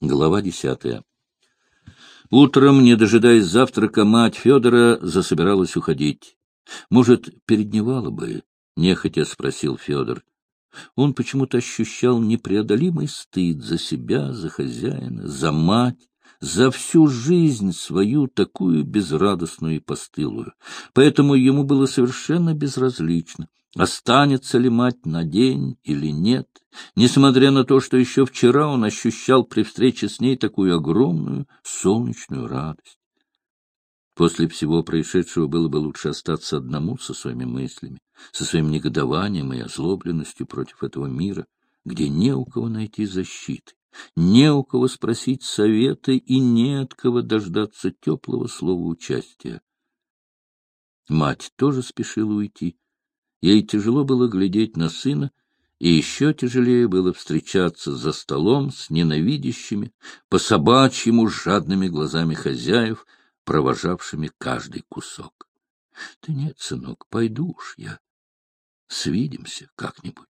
Глава десятая. Утром, не дожидаясь завтрака, мать Федора засобиралась уходить. — Может, передневала бы? — нехотя спросил Федор. Он почему-то ощущал непреодолимый стыд за себя, за хозяина, за мать, за всю жизнь свою такую безрадостную и постылую. Поэтому ему было совершенно безразлично, останется ли мать на день или нет, несмотря на то, что еще вчера он ощущал при встрече с ней такую огромную солнечную радость. После всего происшедшего было бы лучше остаться одному со своими мыслями, со своим негодованием и озлобленностью против этого мира, где не у кого найти защиты, не у кого спросить совета и не от кого дождаться теплого слова участия. Мать тоже спешила уйти. Ей тяжело было глядеть на сына, и еще тяжелее было встречаться за столом с ненавидящими, по собачьему жадными глазами хозяев, провожавшими каждый кусок. — Ты нет, сынок, пойду уж я. Свидимся как-нибудь.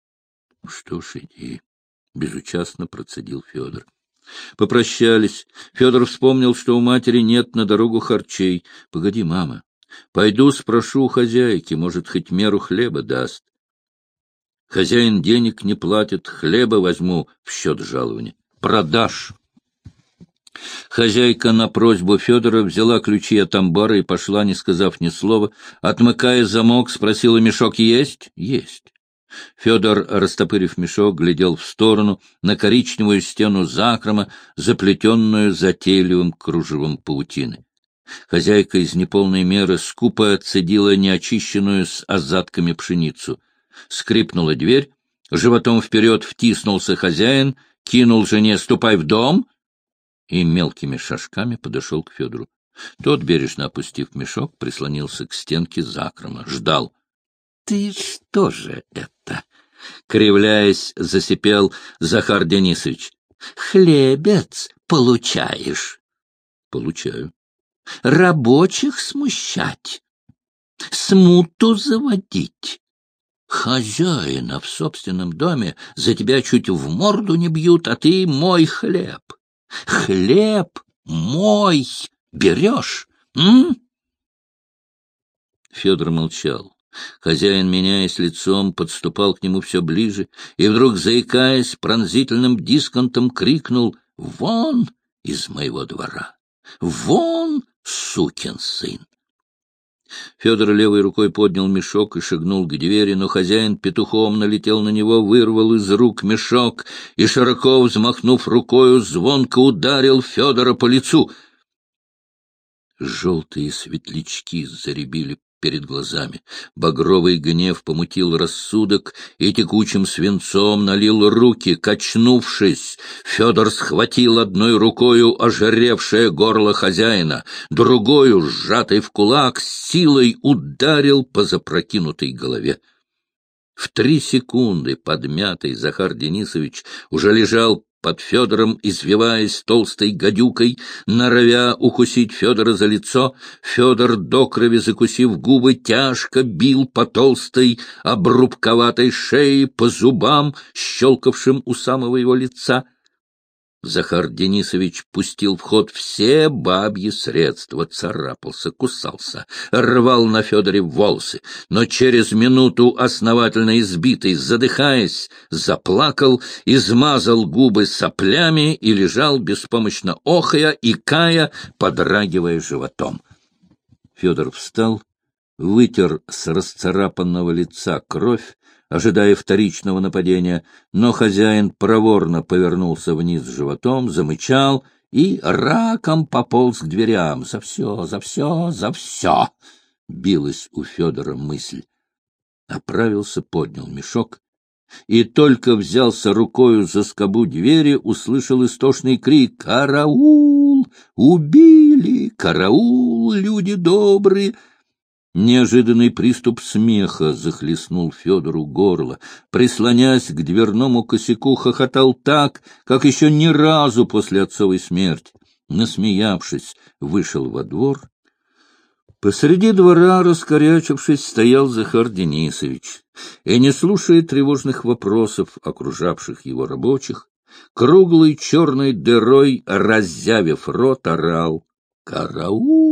— Что ж, иди, — безучастно процедил Федор. Попрощались. Федор вспомнил, что у матери нет на дорогу харчей. — Погоди, мама, пойду спрошу у хозяйки, может, хоть меру хлеба даст. Хозяин денег не платит, хлеба возьму в счет жалования. Продашь. Хозяйка на просьбу Федора взяла ключи от амбара и пошла, не сказав ни слова. Отмыкая замок, спросила, мешок есть? Есть. Федор, растопырив мешок, глядел в сторону, на коричневую стену закрома, заплетенную затейливым кружевом паутины. Хозяйка из неполной меры скупо отцедила неочищенную с озатками пшеницу. Скрипнула дверь, животом вперед втиснулся хозяин, кинул жене «ступай в дом», и мелкими шажками подошел к Федору. Тот, бережно опустив мешок, прислонился к стенке закрома, ждал. — Ты что же это? — кривляясь, засипел Захар Денисович. — Хлебец получаешь? — Получаю. — Рабочих смущать? Смуту заводить? Хозяина в собственном доме за тебя чуть в морду не бьют, а ты мой хлеб. Хлеб мой берешь, м? Федор молчал. Хозяин, меняясь лицом, подступал к нему все ближе и вдруг, заикаясь, пронзительным дисконтом крикнул «Вон из моего двора! Вон, сукин сын!» Федор левой рукой поднял мешок и шагнул к двери, но хозяин петухом налетел на него, вырвал из рук мешок и, широко взмахнув рукою, звонко ударил Федора по лицу. Желтые светлячки заребили перед глазами. Багровый гнев помутил рассудок и текучим свинцом налил руки. Качнувшись, Федор схватил одной рукою ожиревшее горло хозяина, другою, сжатой в кулак, силой ударил по запрокинутой голове. В три секунды подмятый Захар Денисович уже лежал под Федором, извиваясь толстой гадюкой, норовя укусить Федора за лицо, Федор, до крови закусив губы, тяжко бил по толстой обрубковатой шее, по зубам, щелкавшим у самого его лица — Захар Денисович пустил в ход все бабьи средства, царапался, кусался, рвал на Федоре волосы, но через минуту, основательно избитый, задыхаясь, заплакал, измазал губы соплями и лежал беспомощно охая и кая, подрагивая животом. Федор встал, вытер с расцарапанного лица кровь, ожидая вторичного нападения, но хозяин проворно повернулся вниз животом, замычал и раком пополз к дверям. «За все, за все, за все!» — билась у Федора мысль. Оправился, поднял мешок и только взялся рукою за скобу двери, услышал истошный крик «Караул! Убили! Караул, люди добрые!» Неожиданный приступ смеха захлестнул Федору горло. Прислонясь к дверному косяку, хохотал так, как еще ни разу после отцовой смерти. Насмеявшись, вышел во двор. Посреди двора, раскорячившись, стоял Захар Денисович, и, не слушая тревожных вопросов окружавших его рабочих, круглой черной дырой, раззявив рот, орал «Караул!».